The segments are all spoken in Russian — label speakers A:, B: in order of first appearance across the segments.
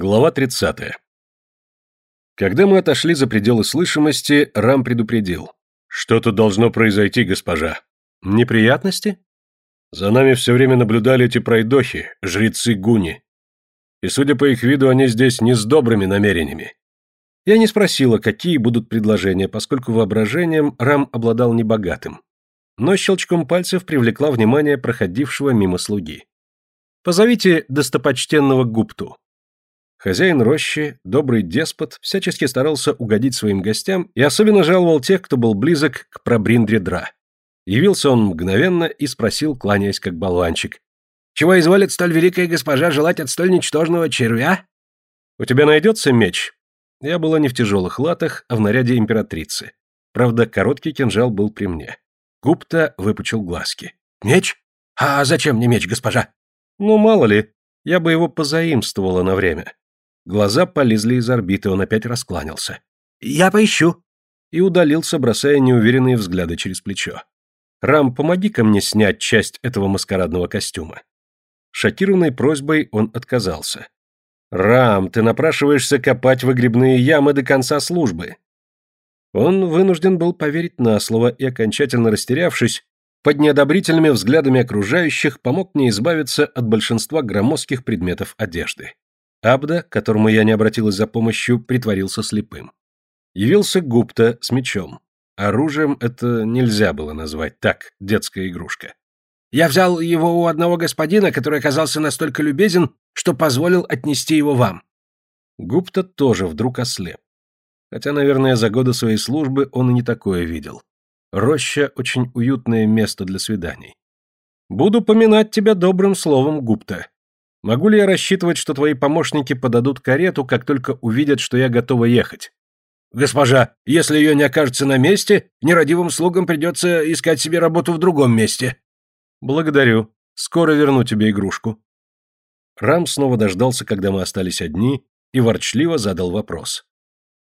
A: Глава 30. Когда мы отошли за пределы слышимости, Рам предупредил. «Что-то должно произойти, госпожа». «Неприятности?» «За нами все время наблюдали эти пройдохи, жрецы Гуни. И, судя по их виду, они здесь не с добрыми намерениями». Я не спросила, какие будут предложения, поскольку воображением Рам обладал небогатым. Но щелчком пальцев привлекла внимание проходившего мимо слуги. «Позовите достопочтенного Гупту». Хозяин рощи, добрый деспот, всячески старался угодить своим гостям и особенно жаловал тех, кто был близок к Прабриндре-Дра. Явился он мгновенно и спросил, кланяясь как болванчик. «Чего изволит столь великая госпожа желать от столь ничтожного червя?» «У тебя найдется меч?» Я была не в тяжелых латах, а в наряде императрицы. Правда, короткий кинжал был при мне. Гупта выпучил глазки.
B: «Меч? А зачем мне меч, госпожа?»
A: «Ну, мало ли, я бы его позаимствовала на время. Глаза полезли из орбиты, он опять раскланялся.
B: «Я поищу!»
A: И удалился, бросая неуверенные взгляды через плечо. «Рам, помоги-ка мне снять часть этого маскарадного костюма». Шокированной просьбой он отказался. «Рам, ты напрашиваешься копать выгребные ямы до конца службы». Он вынужден был поверить на слово и, окончательно растерявшись, под неодобрительными взглядами окружающих помог мне избавиться от большинства громоздких предметов одежды. Абда, которому я не обратилась за помощью, притворился слепым. Явился Гупта с мечом. Оружием это нельзя было назвать так, детская игрушка.
B: «Я взял его у одного господина, который оказался настолько любезен, что позволил отнести его вам».
A: Гупта тоже вдруг ослеп. Хотя, наверное, за годы своей службы он и не такое видел. Роща — очень уютное место для свиданий. «Буду поминать тебя добрым словом, Гупта. Могу ли я рассчитывать, что твои помощники подадут карету, как только увидят, что я готова ехать?
B: Госпожа, если ее не окажется на месте, нерадивым слугам придется искать себе работу в другом месте.
A: Благодарю. Скоро верну тебе игрушку. Рам снова дождался, когда мы остались одни, и ворчливо задал вопрос.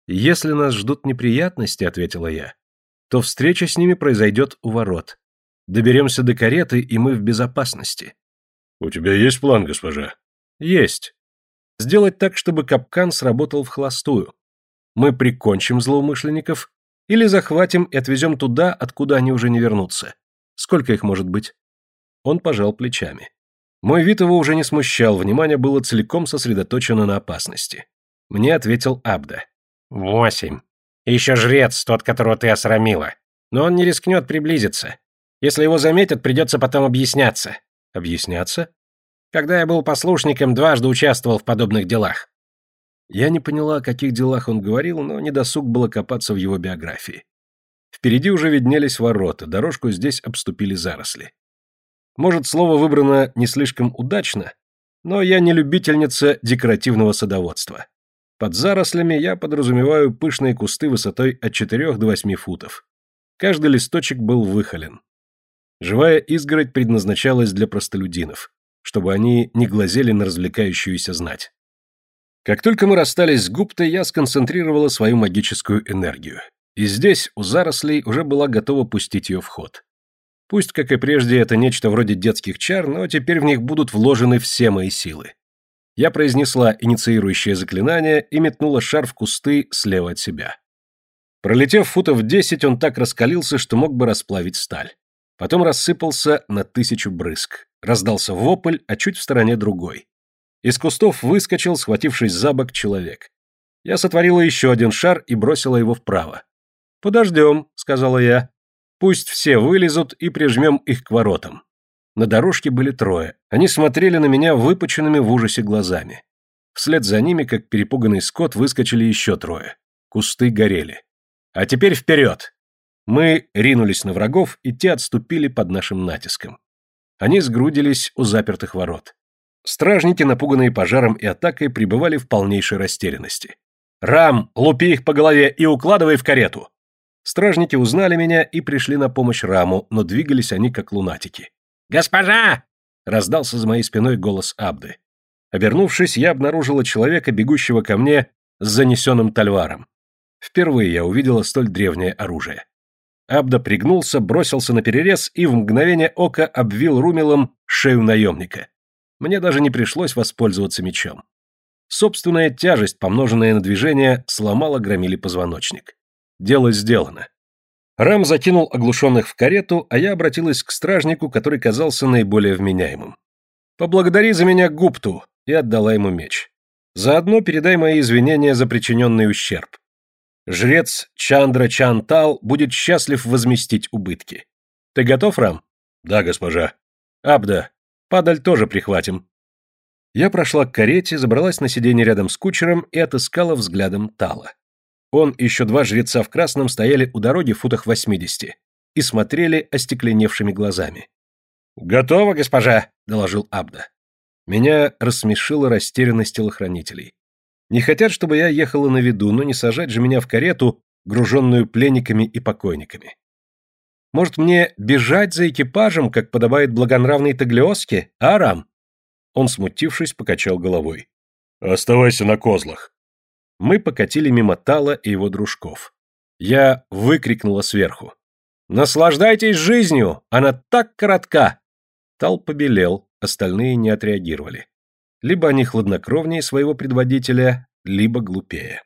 A: «Если нас ждут неприятности, — ответила я, — то встреча с ними произойдет у ворот. Доберемся до кареты, и мы в безопасности.
C: «У тебя есть план, госпожа?»
A: «Есть. Сделать так, чтобы капкан сработал в холостую. Мы прикончим злоумышленников или захватим и отвезем туда, откуда они уже не вернутся. Сколько их может быть?» Он пожал плечами. Мой вид его уже не смущал, внимание было целиком сосредоточено на опасности. Мне ответил Абда.
D: «Восемь. Еще жрец, тот, которого ты осрамила. Но он не рискнет приблизиться. Если его заметят, придется потом объясняться.
A: Объясняться?
D: Когда я был послушником, дважды участвовал в подобных делах.
A: Я не поняла, о каких делах он говорил, но недосуг было копаться в его биографии. Впереди уже виднелись ворота, дорожку здесь обступили заросли. Может, слово выбрано не слишком удачно, но я не любительница декоративного садоводства. Под зарослями я подразумеваю пышные кусты высотой от 4 до 8 футов. Каждый листочек был выхолен. Живая изгородь предназначалась для простолюдинов, чтобы они не глазели на развлекающуюся знать. Как только мы расстались с Гуптой, я сконцентрировала свою магическую энергию. И здесь, у зарослей, уже была готова пустить ее в ход. Пусть, как и прежде, это нечто вроде детских чар, но теперь в них будут вложены все мои силы. Я произнесла инициирующее заклинание и метнула шар в кусты слева от себя. Пролетев футов десять, он так раскалился, что мог бы расплавить сталь. Потом рассыпался на тысячу брызг. Раздался вопль, а чуть в стороне другой. Из кустов выскочил, схватившись за бок, человек. Я сотворила еще один шар и бросила его вправо. «Подождем», — сказала я. «Пусть все вылезут и прижмем их к воротам». На дорожке были трое. Они смотрели на меня выпученными в ужасе глазами. Вслед за ними, как перепуганный скот, выскочили еще трое. Кусты горели. «А теперь вперед!» Мы ринулись на врагов, и те отступили под нашим натиском. Они сгрудились у запертых ворот. Стражники, напуганные пожаром и атакой, пребывали в полнейшей растерянности. «Рам, лупи их по голове и укладывай в карету!» Стражники узнали меня и пришли на помощь Раму, но двигались они как лунатики.
D: «Госпожа!»
A: — раздался за моей спиной голос Абды. Обернувшись, я обнаружила человека, бегущего ко мне с занесенным тальваром. Впервые я увидела столь древнее оружие. Абда пригнулся, бросился на перерез и в мгновение ока обвил румелом шею наемника. Мне даже не пришлось воспользоваться мечом. Собственная тяжесть, помноженная на движение, сломала громили позвоночник. Дело сделано. Рам закинул оглушенных в карету, а я обратилась к стражнику, который казался наиболее вменяемым. «Поблагодари за меня Гупту!» и отдала ему меч. Заодно передай мои извинения за причиненный ущерб. Жрец Чандра Чантал будет счастлив возместить убытки. Ты готов, Рам?
C: Да, госпожа.
A: Абда, падаль тоже прихватим. Я прошла к карете, забралась на сиденье рядом с кучером и отыскала взглядом Тала. Он и еще два жреца в красном стояли у дороги в футах восьмидесяти и смотрели остекленевшими глазами.
D: «Готово, госпожа», — доложил Абда.
A: Меня рассмешила растерянность телохранителей. Не хотят, чтобы я ехала на виду, но не сажать же меня в карету, груженную пленниками и покойниками. Может, мне бежать за экипажем, как подобает благонравной Таглиоске, Арам? Он, смутившись, покачал головой.
C: «Оставайся на козлах».
A: Мы покатили мимо Тала и его дружков. Я выкрикнула сверху. «Наслаждайтесь жизнью! Она так коротка!» Тал побелел, остальные не отреагировали. Либо они хладнокровнее своего предводителя, либо глупее.